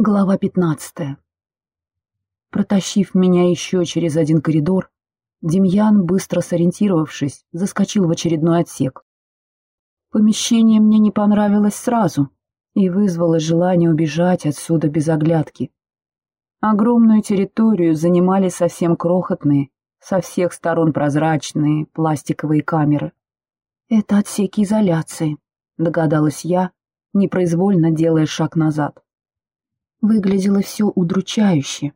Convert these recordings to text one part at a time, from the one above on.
Глава пятнадцатая. Протащив меня еще через один коридор, Демьян, быстро сориентировавшись, заскочил в очередной отсек. Помещение мне не понравилось сразу и вызвало желание убежать отсюда без оглядки. Огромную территорию занимали совсем крохотные, со всех сторон прозрачные пластиковые камеры. «Это отсеки изоляции», — догадалась я, непроизвольно делая шаг назад. Выглядело все удручающе.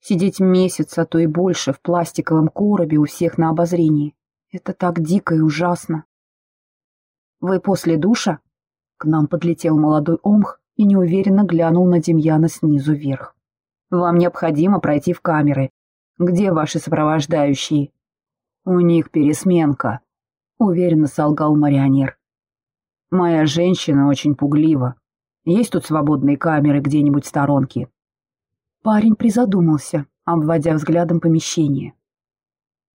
Сидеть месяц, а то и больше, в пластиковом коробе у всех на обозрении. Это так дико и ужасно. «Вы после душа?» К нам подлетел молодой омх и неуверенно глянул на Демьяна снизу вверх. «Вам необходимо пройти в камеры. Где ваши сопровождающие?» «У них пересменка», — уверенно солгал марионер. «Моя женщина очень пуглива. Есть тут свободные камеры где-нибудь в сторонке?» Парень призадумался, обводя взглядом помещение.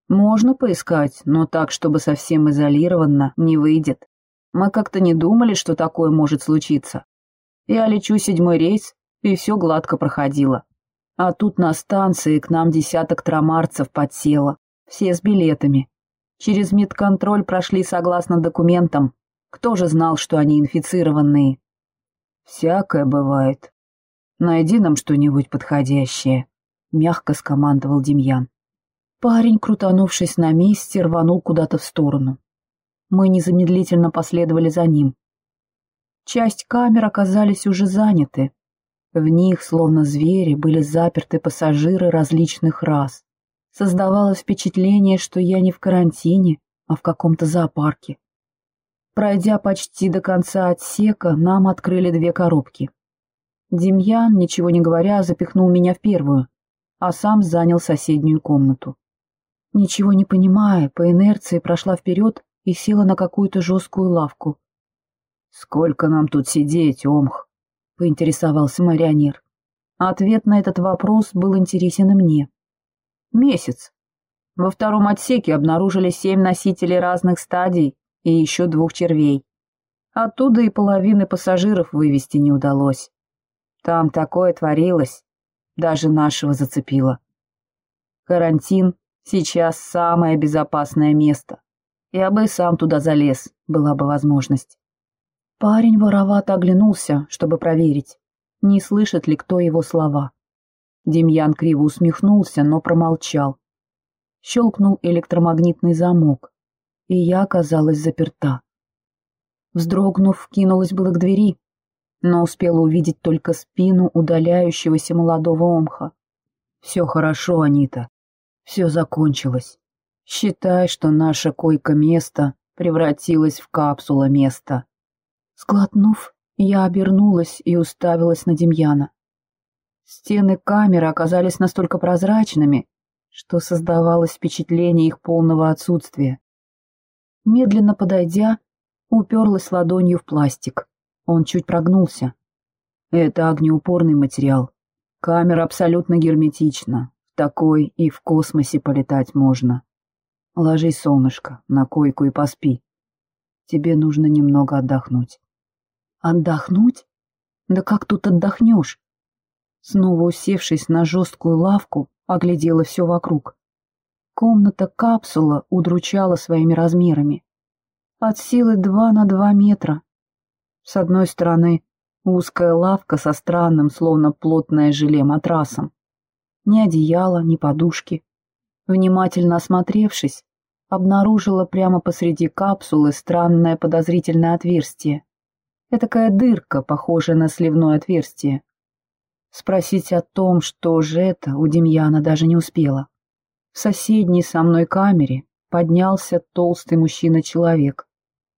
«Можно поискать, но так, чтобы совсем изолированно, не выйдет. Мы как-то не думали, что такое может случиться. Я лечу седьмой рейс, и все гладко проходило. А тут на станции к нам десяток трамарцев подсело, все с билетами. Через медконтроль прошли согласно документам. Кто же знал, что они инфицированные? «Всякое бывает. Найди нам что-нибудь подходящее», — мягко скомандовал Демьян. Парень, крутанувшись на месте, рванул куда-то в сторону. Мы незамедлительно последовали за ним. Часть камер оказались уже заняты. В них, словно звери, были заперты пассажиры различных рас. Создавалось впечатление, что я не в карантине, а в каком-то зоопарке. Пройдя почти до конца отсека, нам открыли две коробки. Демьян, ничего не говоря, запихнул меня в первую, а сам занял соседнюю комнату. Ничего не понимая, по инерции прошла вперед и села на какую-то жесткую лавку. «Сколько нам тут сидеть, Омх?» — поинтересовался марионер. Ответ на этот вопрос был интересен и мне. «Месяц. Во втором отсеке обнаружили семь носителей разных стадий и еще двух червей. Оттуда и половины пассажиров вывести не удалось. Там такое творилось, даже нашего зацепило. Карантин сейчас самое безопасное место. Я бы сам туда залез, была бы возможность. Парень воровато оглянулся, чтобы проверить, не слышит ли кто его слова. Демьян криво усмехнулся, но промолчал. Щелкнул электромагнитный замок и я оказалась заперта. Вздрогнув, кинулась было к двери, но успела увидеть только спину удаляющегося молодого омха. «Все хорошо, Анита. Все закончилось. Считай, что наше койко-место превратилось в капсула-место». Сглотнув, я обернулась и уставилась на Демьяна. Стены камеры оказались настолько прозрачными, что создавалось впечатление их полного отсутствия. Медленно подойдя, уперлась ладонью в пластик. Он чуть прогнулся. Это огнеупорный материал. Камера абсолютно герметична. В такой и в космосе полетать можно. Ложись, солнышко, на койку и поспи. Тебе нужно немного отдохнуть. Отдохнуть? Да как тут отдохнешь? Снова усевшись на жесткую лавку, оглядела все вокруг. Комната-капсула удручала своими размерами. От силы два на два метра. С одной стороны узкая лавка со странным, словно плотное желе матрасом. Ни одеяла, ни подушки. Внимательно осмотревшись, обнаружила прямо посреди капсулы странное подозрительное отверстие. Этакая дырка, похожая на сливное отверстие. Спросить о том, что же это, у Демьяна даже не успела. В соседней со мной камере поднялся толстый мужчина-человек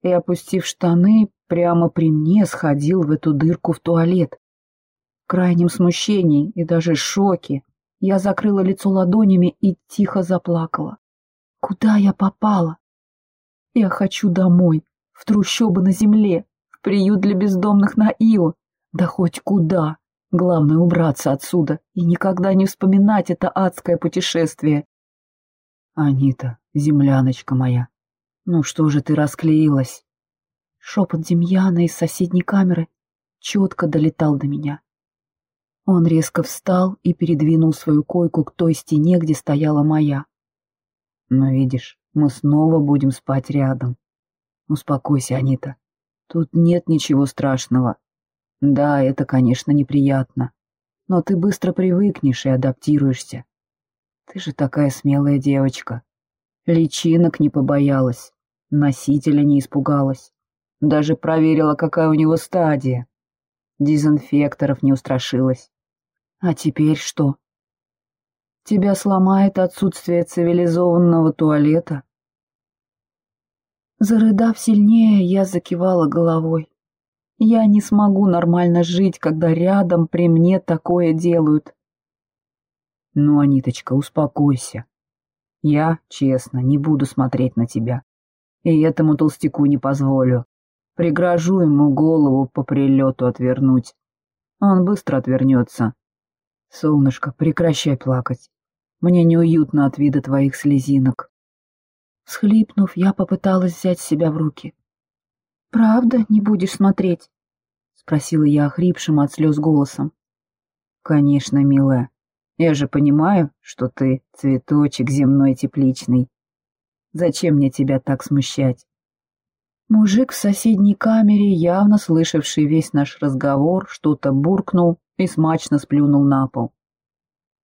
и, опустив штаны, прямо при мне сходил в эту дырку в туалет. В крайнем смущении и даже шоке я закрыла лицо ладонями и тихо заплакала. Куда я попала? Я хочу домой, в трущобы на земле, в приют для бездомных на Ио, да хоть куда. Главное убраться отсюда и никогда не вспоминать это адское путешествие. «Анита, земляночка моя, ну что же ты расклеилась?» Шепот Демьяна из соседней камеры четко долетал до меня. Он резко встал и передвинул свою койку к той стене, где стояла моя. «Но видишь, мы снова будем спать рядом. Успокойся, Анита. Тут нет ничего страшного. Да, это, конечно, неприятно. Но ты быстро привыкнешь и адаптируешься. Ты же такая смелая девочка. Личинок не побоялась, носителя не испугалась. Даже проверила, какая у него стадия. Дезинфекторов не устрашилась. А теперь что? Тебя сломает отсутствие цивилизованного туалета. Зарыдав сильнее, я закивала головой. Я не смогу нормально жить, когда рядом при мне такое делают. Ну, Аниточка, успокойся. Я, честно, не буду смотреть на тебя. И этому толстяку не позволю. Пригрожу ему голову по прилету отвернуть. Он быстро отвернется. Солнышко, прекращай плакать. Мне неуютно от вида твоих слезинок. Схлипнув, я попыталась взять себя в руки. «Правда не будешь смотреть?» — спросила я охрипшим от слез голосом. «Конечно, милая. Я же понимаю, что ты цветочек земной тепличный. Зачем мне тебя так смущать?» Мужик в соседней камере, явно слышавший весь наш разговор, что-то буркнул и смачно сплюнул на пол.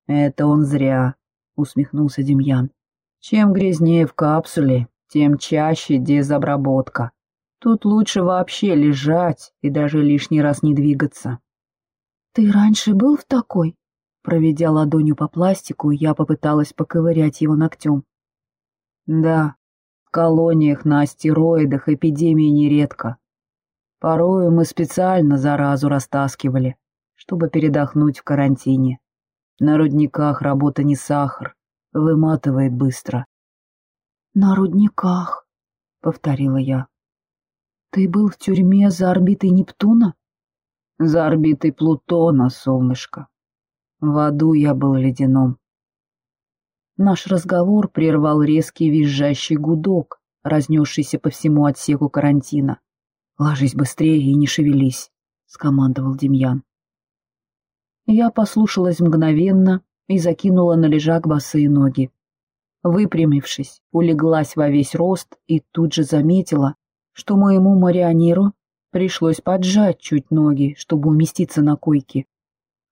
«Это он зря», — усмехнулся Демьян. «Чем грязнее в капсуле, тем чаще дезобработка. Тут лучше вообще лежать и даже лишний раз не двигаться». «Ты раньше был в такой?» Проведя ладонью по пластику, я попыталась поковырять его ногтем. «Да, в колониях на астероидах эпидемии нередко. Порою мы специально заразу растаскивали, чтобы передохнуть в карантине. На рудниках работа не сахар, выматывает быстро. «На рудниках», — повторила я. «Ты был в тюрьме за орбитой Нептуна?» «За орбитой Плутона, солнышко. В аду я был ледяном». Наш разговор прервал резкий визжащий гудок, разнесшийся по всему отсеку карантина. «Ложись быстрее и не шевелись», — скомандовал Демьян. Я послушалась мгновенно и закинула на лежак босые ноги. Выпрямившись, улеглась во весь рост и тут же заметила, что моему марионеру пришлось поджать чуть ноги, чтобы уместиться на койке.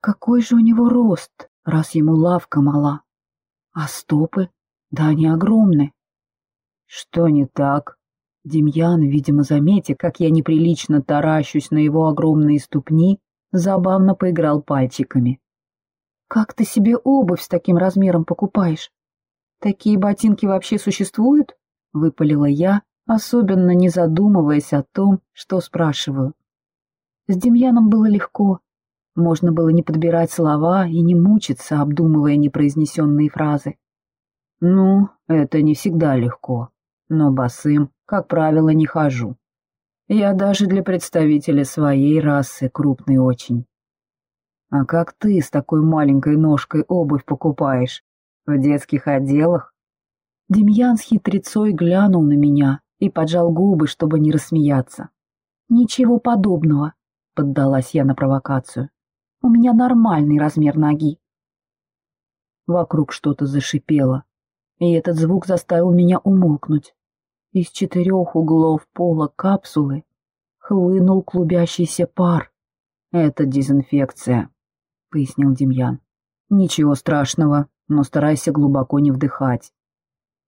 Какой же у него рост, раз ему лавка мала? А стопы? Да они огромны. Что не так? Демьян, видимо, заметив, как я неприлично таращусь на его огромные ступни, забавно поиграл пальчиками. «Как ты себе обувь с таким размером покупаешь? Такие ботинки вообще существуют?» — выпалила я, особенно не задумываясь о том, что спрашиваю. С Демьяном было легко. Можно было не подбирать слова и не мучиться, обдумывая непроизнесенные фразы. «Ну, это не всегда легко, но босым, как правило, не хожу. Я даже для представителя своей расы крупный очень. А как ты с такой маленькой ножкой обувь покупаешь? В детских отделах? Демьян с хитрецой глянул на меня и поджал губы, чтобы не рассмеяться. «Ничего подобного», — поддалась я на провокацию. «У меня нормальный размер ноги». Вокруг что-то зашипело, и этот звук заставил меня умолкнуть. Из четырех углов пола капсулы хлынул клубящийся пар. «Это дезинфекция», — пояснил Демьян. «Ничего страшного, но старайся глубоко не вдыхать».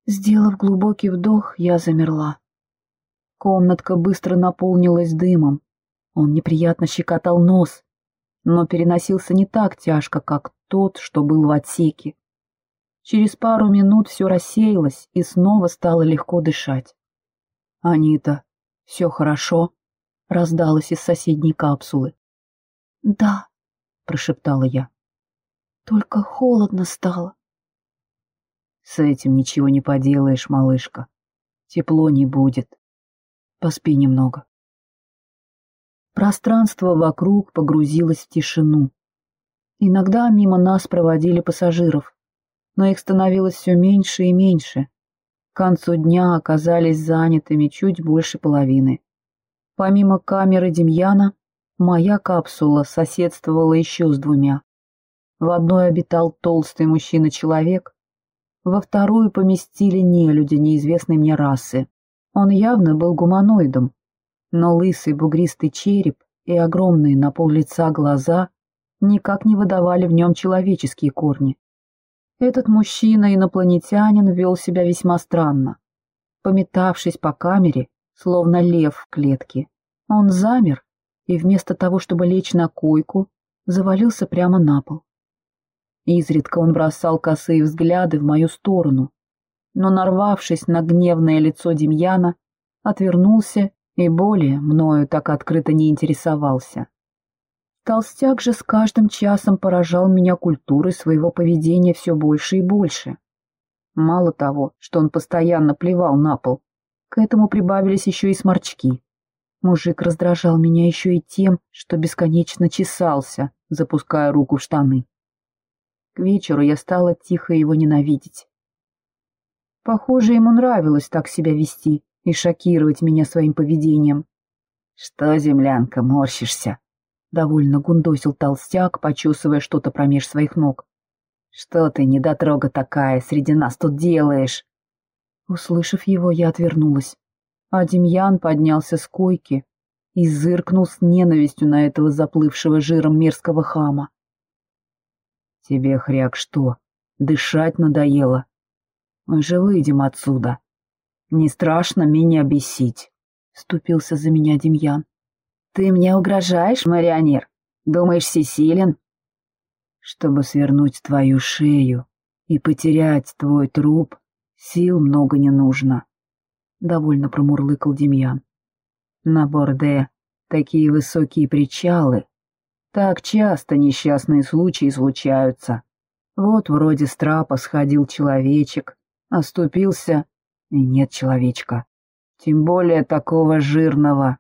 Сделав глубокий вдох, я замерла. Комнатка быстро наполнилась дымом. Он неприятно щекотал нос, но переносился не так тяжко, как тот, что был в отсеке. Через пару минут все рассеялось, и снова стало легко дышать. «Анита, все хорошо?» — раздалось из соседней капсулы. «Да», — прошептала я. «Только холодно стало». «С этим ничего не поделаешь, малышка. Тепло не будет. Поспи немного». Пространство вокруг погрузилось в тишину. Иногда мимо нас проводили пассажиров, но их становилось все меньше и меньше. К концу дня оказались занятыми чуть больше половины. Помимо камеры Демьяна, моя капсула соседствовала еще с двумя. В одной обитал толстый мужчина-человек, во вторую поместили нелюдя неизвестной мне расы. Он явно был гуманоидом, но лысый бугристый череп и огромные на пол лица глаза никак не выдавали в нем человеческие корни. Этот мужчина-инопланетянин вел себя весьма странно. Пометавшись по камере, словно лев в клетке, он замер и вместо того, чтобы лечь на койку, завалился прямо на пол. Изредка он бросал косые взгляды в мою сторону, но, нарвавшись на гневное лицо Демьяна, отвернулся и более мною так открыто не интересовался. Толстяк же с каждым часом поражал меня культурой своего поведения все больше и больше. Мало того, что он постоянно плевал на пол, к этому прибавились еще и сморчки. Мужик раздражал меня еще и тем, что бесконечно чесался, запуская руку в штаны. К вечеру я стала тихо его ненавидеть. Похоже, ему нравилось так себя вести и шокировать меня своим поведением. — Что, землянка, морщишься? — довольно гундосил толстяк, почесывая что-то промеж своих ног. — Что ты, недотрога такая, среди нас тут делаешь? Услышав его, я отвернулась, а Демьян поднялся с койки и зыркнул с ненавистью на этого заплывшего жиром мерзкого хама. Тебе, хряк, что, дышать надоело? Мы же выйдем отсюда. Не страшно меня бесить, — ступился за меня Демьян. Ты мне угрожаешь, марионер? Думаешь, всесилен? Чтобы свернуть твою шею и потерять твой труп, сил много не нужно, — довольно промурлыкал Демьян. На Борде такие высокие причалы, так часто несчастные случаи случаются. Вот вроде с трапа сходил человечек, оступился, и нет человечка. Тем более такого жирного.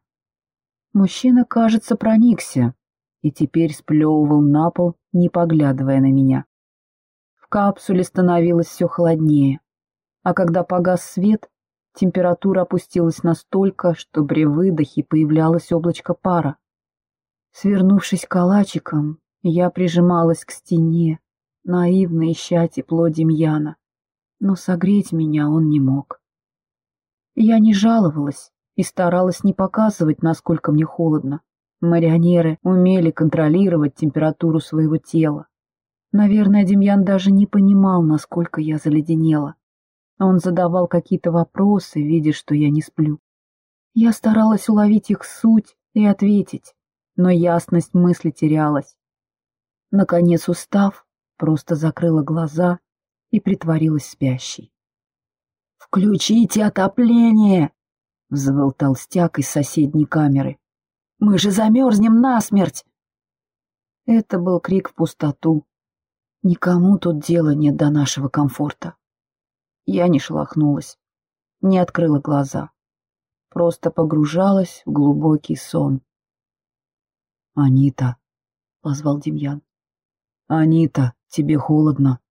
Мужчина, кажется, проникся и теперь сплевывал на пол, не поглядывая на меня. В капсуле становилось все холоднее, а когда погас свет, температура опустилась настолько, что при выдохе появлялось облачко пара. Свернувшись калачиком, я прижималась к стене, наивно ища тепло Демьяна, но согреть меня он не мог. Я не жаловалась и старалась не показывать, насколько мне холодно. Марионеры умели контролировать температуру своего тела. Наверное, Демьян даже не понимал, насколько я заледенела. Он задавал какие-то вопросы, видя, что я не сплю. Я старалась уловить их суть и ответить, но ясность мысли терялась. Наконец, устав, просто закрыла глаза и притворилась спящей. «Включите отопление!» — взвыл толстяк из соседней камеры. «Мы же замерзнем насмерть!» Это был крик в пустоту. Никому тут дела нет до нашего комфорта. Я не шелохнулась, не открыла глаза, просто погружалась в глубокий сон. «Анита!» — позвал Демьян. «Анита, тебе холодно!»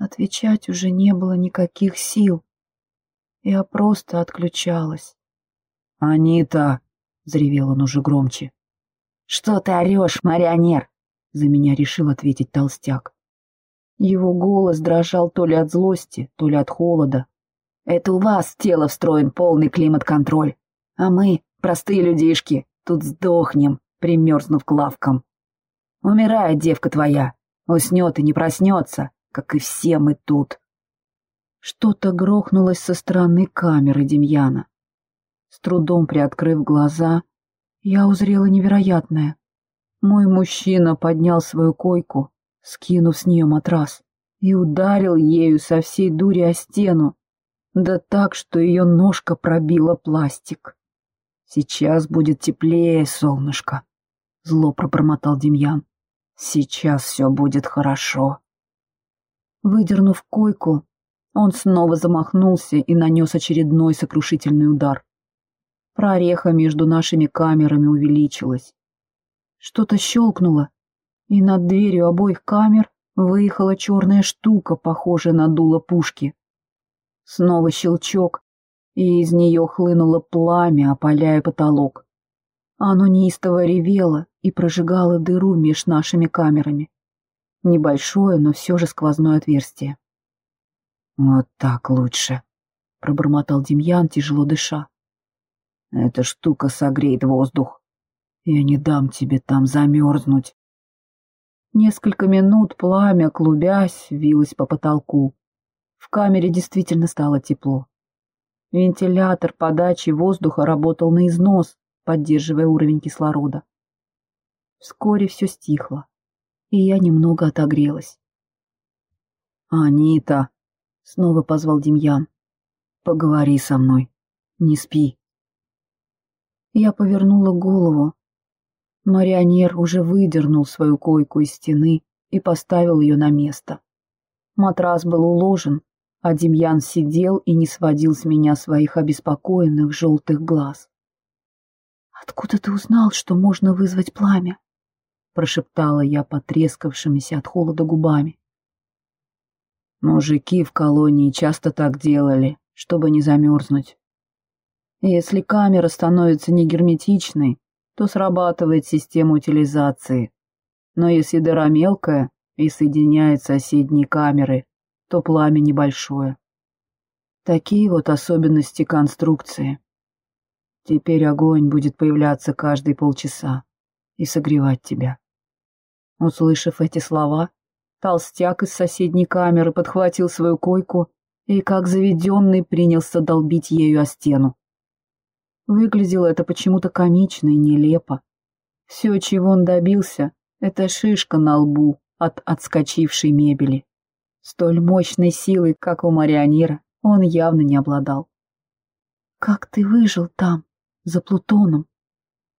Отвечать уже не было никаких сил. Я просто отключалась. «Анита!» — заревел он уже громче. «Что ты орешь, марионер?» — за меня решил ответить толстяк. Его голос дрожал то ли от злости, то ли от холода. «Это у вас тело встроен полный климат-контроль, а мы, простые людишки, тут сдохнем, примерзнув к лавкам. Умирает девка твоя, уснет и не проснется, как и все мы тут. Что-то грохнулось со стороны камеры Демьяна. С трудом приоткрыв глаза, я узрела невероятное. Мой мужчина поднял свою койку, скинув с нее матрас, и ударил ею со всей дури о стену, да так, что ее ножка пробила пластик. Сейчас будет теплее, солнышко. — зло пробормотал Демьян. «Сейчас все будет хорошо». Выдернув койку, он снова замахнулся и нанес очередной сокрушительный удар. Прореха между нашими камерами увеличилась. Что-то щелкнуло, и над дверью обоих камер выехала черная штука, похожая на дуло пушки. Снова щелчок, и из нее хлынуло пламя, опаляя потолок. Оно неистово ревело и прожигало дыру меж нашими камерами. Небольшое, но все же сквозное отверстие. «Вот так лучше», — пробормотал Демьян, тяжело дыша. «Эта штука согреет воздух. Я не дам тебе там замерзнуть». Несколько минут пламя, клубясь, вилось по потолку. В камере действительно стало тепло. Вентилятор подачи воздуха работал на износ, поддерживая уровень кислорода. Вскоре все стихло, и я немного отогрелась. «Анита!» — снова позвал Демьян. «Поговори со мной. Не спи». Я повернула голову. Марионер уже выдернул свою койку из стены и поставил ее на место. Матрас был уложен, а Демьян сидел и не сводил с меня своих обеспокоенных желтых глаз. «Откуда ты узнал, что можно вызвать пламя?» — прошептала я потрескавшимися от холода губами. Мужики в колонии часто так делали, чтобы не замерзнуть. Если камера становится негерметичной, то срабатывает система утилизации. Но если дыра мелкая и соединяет соседние камеры, то пламя небольшое. Такие вот особенности конструкции. Теперь огонь будет появляться каждые полчаса и согревать тебя. Услышав эти слова, толстяк из соседней камеры подхватил свою койку и, как заведенный, принялся долбить ею о стену. Выглядело это почему-то комично и нелепо. Все, чего он добился, это шишка на лбу от отскочившей мебели. Столь мощной силой, как у марионера, он явно не обладал. «Как ты выжил там, за Плутоном?»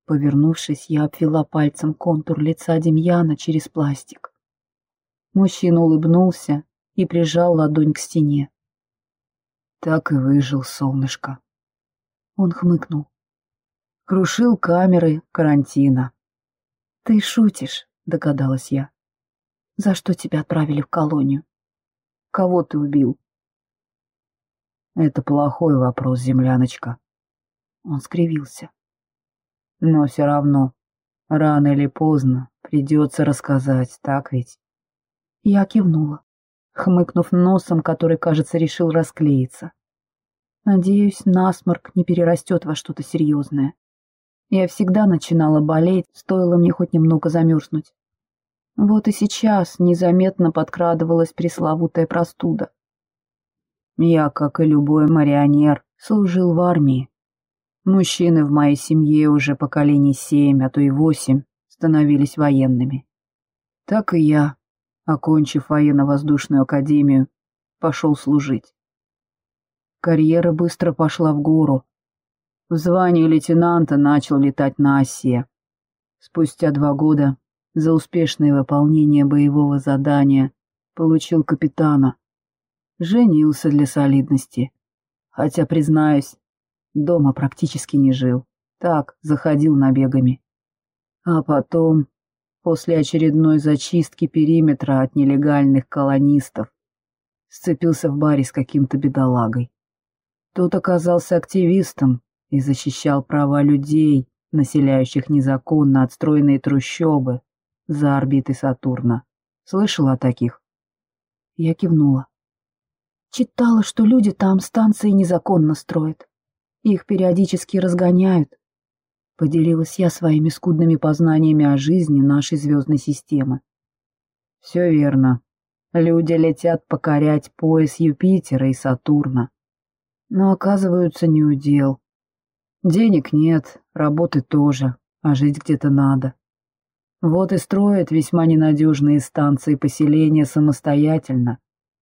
Повернувшись, я обвела пальцем контур лица Демьяна через пластик. Мужчина улыбнулся и прижал ладонь к стене. Так и выжил, солнышко. Он хмыкнул. Крушил камеры карантина. Ты шутишь, догадалась я. За что тебя отправили в колонию? Кого ты убил? Это плохой вопрос, земляночка. Он скривился. Но все равно, рано или поздно придется рассказать, так ведь? Я кивнула, хмыкнув носом, который, кажется, решил расклеиться. Надеюсь, насморк не перерастет во что-то серьезное. Я всегда начинала болеть, стоило мне хоть немного замерзнуть. Вот и сейчас незаметно подкрадывалась пресловутая простуда. Я, как и любой марионер, служил в армии. Мужчины в моей семье уже поколений семь, а то и восемь становились военными. Так и я, окончив военно-воздушную академию, пошел служить. Карьера быстро пошла в гору. В звании лейтенанта начал летать на осе. Спустя два года за успешное выполнение боевого задания получил капитана. Женился для солидности. Хотя, признаюсь, Дома практически не жил. Так, заходил набегами. А потом, после очередной зачистки периметра от нелегальных колонистов, сцепился в баре с каким-то бедолагой. Тот оказался активистом и защищал права людей, населяющих незаконно отстроенные трущобы за орбитой Сатурна. Слышала о таких? Я кивнула. Читала, что люди там станции незаконно строят. Их периодически разгоняют. Поделилась я своими скудными познаниями о жизни нашей звездной системы. Все верно. Люди летят покорять пояс Юпитера и Сатурна. Но оказываются неудел. Денег нет, работы тоже, а жить где-то надо. Вот и строят весьма ненадежные станции поселения самостоятельно,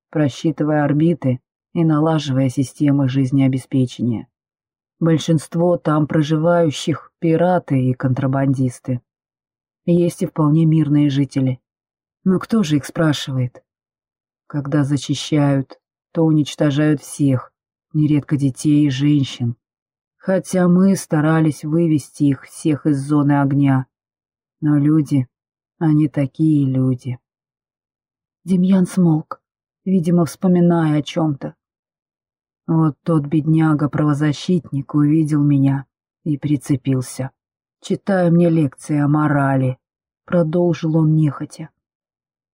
просчитывая орбиты и налаживая системы жизнеобеспечения. Большинство там проживающих — пираты и контрабандисты. Есть и вполне мирные жители. Но кто же их спрашивает? Когда зачищают, то уничтожают всех, нередко детей и женщин. Хотя мы старались вывести их всех из зоны огня. Но люди, они такие люди. Демьян смолк, видимо, вспоминая о чем-то. Вот тот бедняга-правозащитник увидел меня и прицепился. Читая мне лекции о морали, продолжил он нехотя.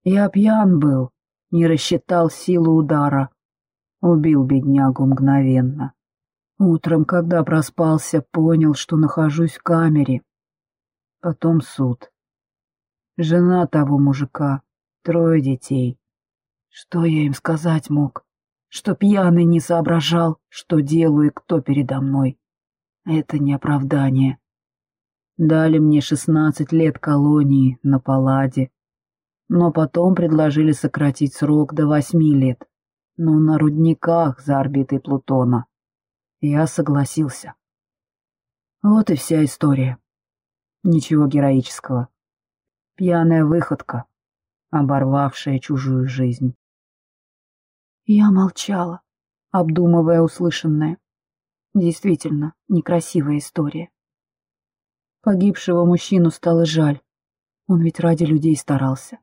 Я пьян был, не рассчитал силу удара. Убил беднягу мгновенно. Утром, когда проспался, понял, что нахожусь в камере. Потом суд. Жена того мужика, трое детей. Что я им сказать мог? Что пьяный не соображал, что делаю и кто передо мной. Это не оправдание. Дали мне шестнадцать лет колонии на Палладе, но потом предложили сократить срок до восьми лет, но на рудниках за орбитой Плутона. Я согласился. Вот и вся история. Ничего героического. Пьяная выходка, оборвавшая чужую жизнь. Я молчала, обдумывая услышанное. Действительно, некрасивая история. Погибшего мужчину стало жаль. Он ведь ради людей старался.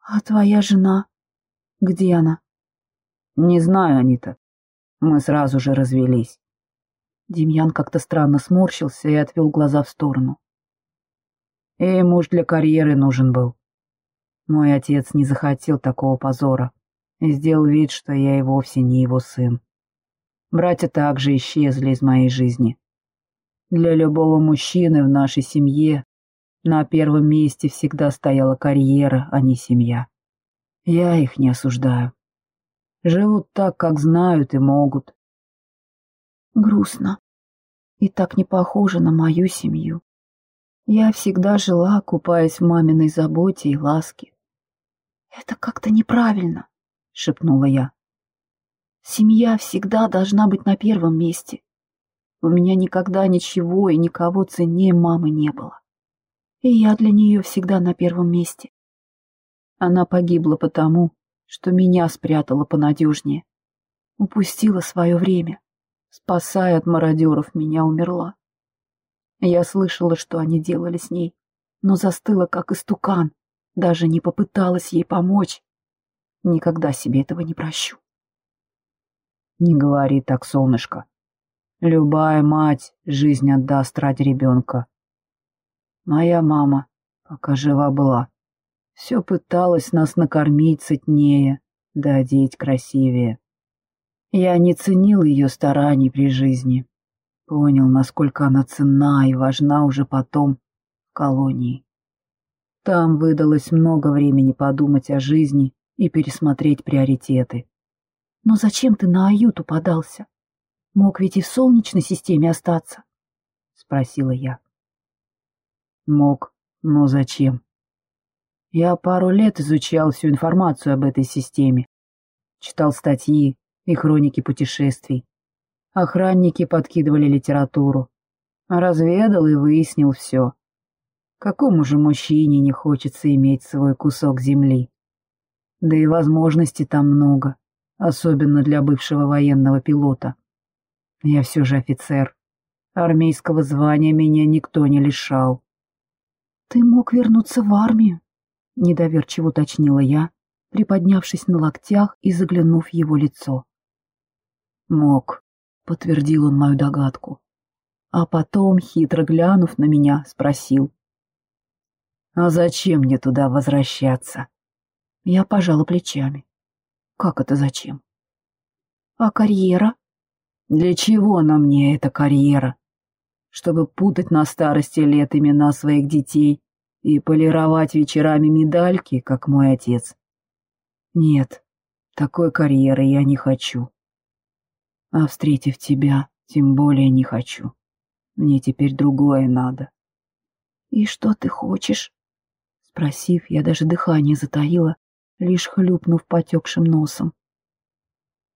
«А твоя жена? Где она?» «Не знаю, Анита. Мы сразу же развелись». Демьян как-то странно сморщился и отвел глаза в сторону. Эй, муж для карьеры нужен был. Мой отец не захотел такого позора и сделал вид, что я и вовсе не его сын. Братья также исчезли из моей жизни. Для любого мужчины в нашей семье на первом месте всегда стояла карьера, а не семья. Я их не осуждаю. Живут так, как знают и могут. Грустно. И так не похоже на мою семью. Я всегда жила, купаясь в маминой заботе и ласке. «Это как-то неправильно», — шепнула я. «Семья всегда должна быть на первом месте. У меня никогда ничего и никого ценнее мамы не было. И я для нее всегда на первом месте. Она погибла потому, что меня спрятала понадежнее. Упустила свое время. Спасая от мародеров, меня умерла. Я слышала, что они делали с ней, но застыла, как истукан, даже не попыталась ей помочь. Никогда себе этого не прощу. Не говори так, солнышко. Любая мать жизнь отдаст ради ребенка. Моя мама, пока жива была, все пыталась нас накормить сытнее, да одеть красивее. Я не ценил ее стараний при жизни. Понял, насколько она ценна и важна уже потом, в колонии. Там выдалось много времени подумать о жизни и пересмотреть приоритеты. Но зачем ты на Аюту подался? Мог ведь и в Солнечной системе остаться? — спросила я. Мог, но зачем? Я пару лет изучал всю информацию об этой системе. Читал статьи и хроники путешествий. Охранники подкидывали литературу. Разведал и выяснил все. Какому же мужчине не хочется иметь свой кусок земли? Да и возможностей там много, особенно для бывшего военного пилота. Я все же офицер. Армейского звания меня никто не лишал. «Ты мог вернуться в армию?» — недоверчиво уточнила я, приподнявшись на локтях и заглянув в его лицо. «Мог», — подтвердил он мою догадку. А потом, хитро глянув на меня, спросил. «А зачем мне туда возвращаться?» Я пожала плечами. «Как это зачем?» «А карьера?» «Для чего на мне эта карьера? Чтобы путать на старости лет имена своих детей и полировать вечерами медальки, как мой отец? Нет, такой карьеры я не хочу. А встретив тебя, тем более не хочу. Мне теперь другое надо. «И что ты хочешь?» Спросив, я даже дыхание затаила, лишь хлюпнув потекшим носом.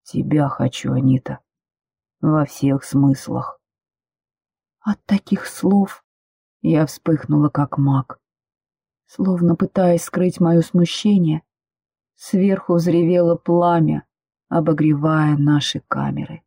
«Тебя хочу, Анита. Во всех смыслах». От таких слов я вспыхнула, как маг. Словно пытаясь скрыть мое смущение, сверху взревело пламя, обогревая наши камеры.